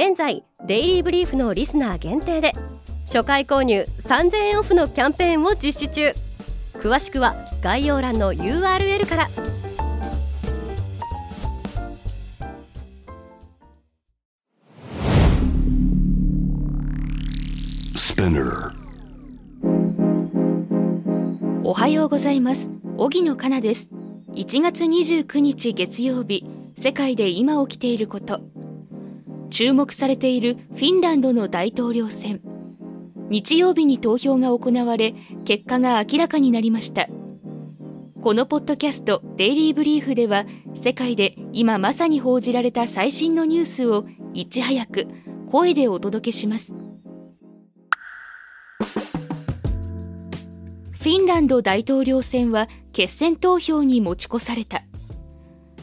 現在デイリーブリーフのリスナー限定で初回購入3000円オフのキャンペーンを実施中。詳しくは概要欄の URL から。おはようございます。荻野かなです。1月29日月曜日世界で今起きていること注目されているフィンランドの大統領選。日曜日に投票が行われ結果が明らかになりました。このポッドキャストデイリーブリーフでは世界で今まさに報じられた最新のニュースをいち早く声でお届けします。フィンランド大統領選は決選投票に持ち越された。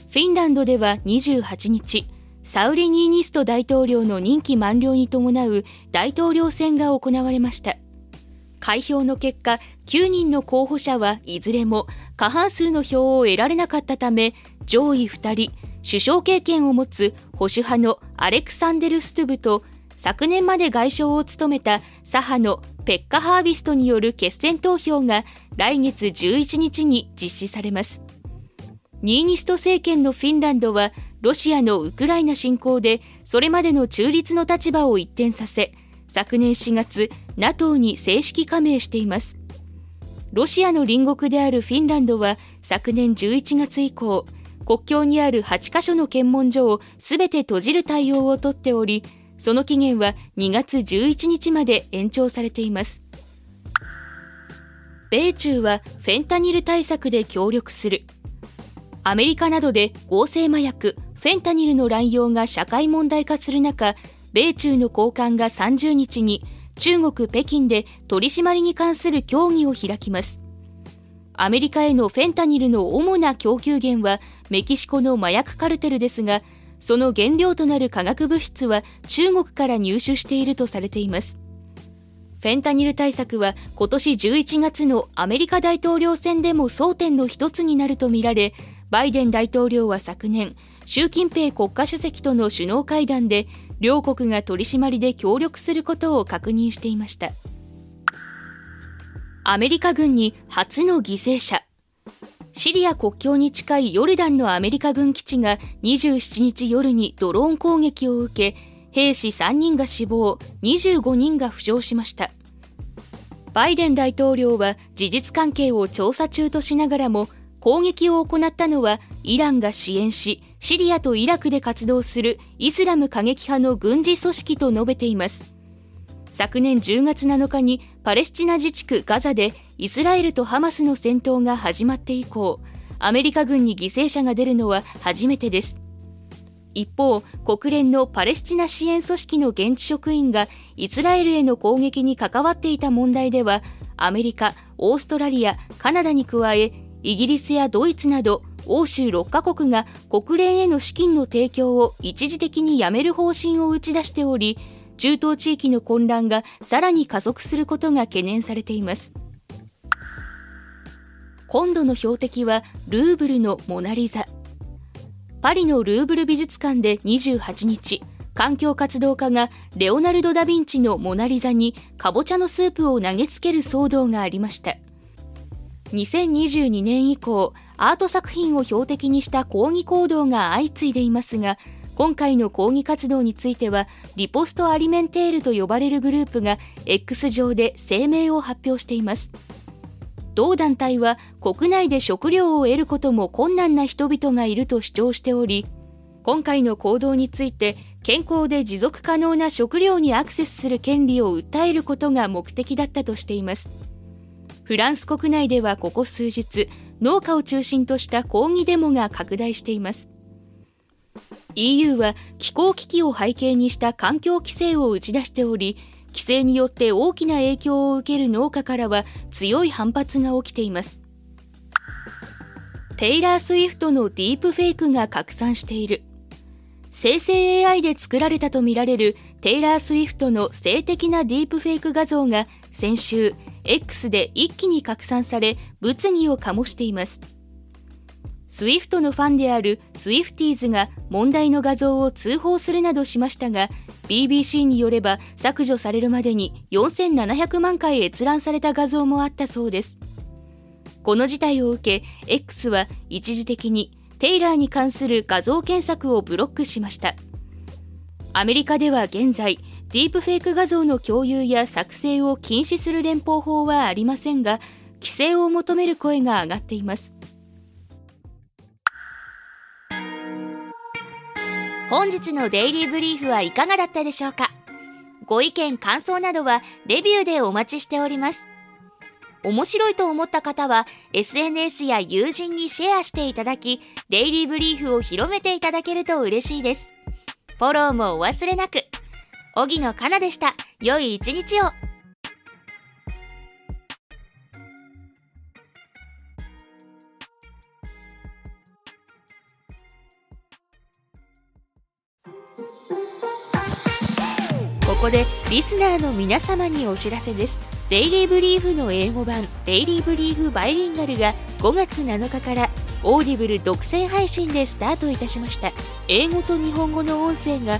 フィンランドでは28日サウリ・ニーニスト大統領の任期満了に伴う大統領選が行われました。開票の結果、9人の候補者はいずれも過半数の票を得られなかったため、上位2人、首相経験を持つ保守派のアレクサンデル・ストゥブと、昨年まで外相を務めた左派のペッカ・ハービストによる決選投票が来月11日に実施されます。ニーニスト政権のフィンランドはロシアのウクライナ侵攻でそれまでの中立の立場を一転させ昨年4月 NATO に正式加盟しています。ロシアの隣国であるフィンランドは昨年11月以降国境にある8カ所の検問所をすべて閉じる対応をとっておりその期限は2月11日まで延長されています。米中はフェンタニル対策で協力する。アメリカなどで合成麻薬フェンタニルの乱用が社会問題化する中、米中の高官が30日に中国・北京で取り締まりに関する協議を開きます。アメリカへのフェンタニルの主な供給源はメキシコの麻薬カルテルですが、その原料となる化学物質は中国から入手しているとされています。フェンタニル対策は今年11月のアメリカ大統領選でも争点の一つになるとみられ、バイデン大統領は昨年、習近平国家主席との首脳会談で両国が取り締まりで協力することを確認していました。アメリカ軍に初の犠牲者。シリア国境に近いヨルダンのアメリカ軍基地が27日夜にドローン攻撃を受け兵士3人が死亡25人が負傷しました。バイデン大統領は事実関係を調査中としながらも攻撃を行ったのはイランが支援しシリアとイラクで活動するイスラム過激派の軍事組織と述べています。昨年10月7日にパレスチナ自治区ガザでイスラエルとハマスの戦闘が始まって以降アメリカ軍に犠牲者が出るのは初めてです。一方国連のパレスチナ支援組織の現地職員がイスラエルへの攻撃に関わっていた問題ではアメリカオーストラリアカナダに加えイギリスやドイツなど欧州6カ国が国連への資金の提供を一時的にやめる方針を打ち出しており、中東地域の混乱がさらに加速することが懸念されています。今度の標的はルーブルのモナリザ。パリのルーブル美術館で28日、環境活動家がレオナルド・ダ・ヴィンチのモナリザにかぼちゃのスープを投げつける騒動がありました。2022年以降、アート作品を標的にした抗議行動が相次いでいますが、今回の抗議活動については、リポストアリメンテールと呼ばれるグループが X 上で声明を発表しています。同団体は国内で食料を得ることも困難な人々がいると主張しており、今回の行動について健康で持続可能な食料にアクセスする権利を訴えることが目的だったとしています。フランス国内ではここ数日、農家を中心とした抗議デモが拡大しています。EU は気候危機を背景にした環境規制を打ち出しており、規制によって大きな影響を受ける農家からは強い反発が起きています。テイラー・スウィフトのディープフェイクが拡散している。生成 AI で作られたとみられるテイラー・スウィフトの性的なディープフェイク画像が先週 X で一気に拡散され物議を醸しています。スウィフトのファンであるスウィフティーズが問題の画像を通報するなどしましたが BBC によれば削除されるまでに4700万回閲覧された画像もあったそうですこの事態を受け X は一時的にテイラーに関する画像検索をブロックしましたアメリカでは現在ディープフェイク画像の共有や作成を禁止する連邦法はありませんが規制を求める声が上がっています本日のデイリーブリーフはいかがだったでしょうか？ご意見、感想などはレビューでお待ちしております。面白いと思った方は SNS や友人にシェアしていただき、デイリーブリーフを広めていただけると嬉しいです。フォローもお忘れなく。荻野かなでした。良い一日を。ここでリスナーの皆様にお知らせですデイリーブリーフの英語版デイリーブリーフバイリンガルが5月7日からオーディブル独占配信でスタートいたしました英語と日本語の音声が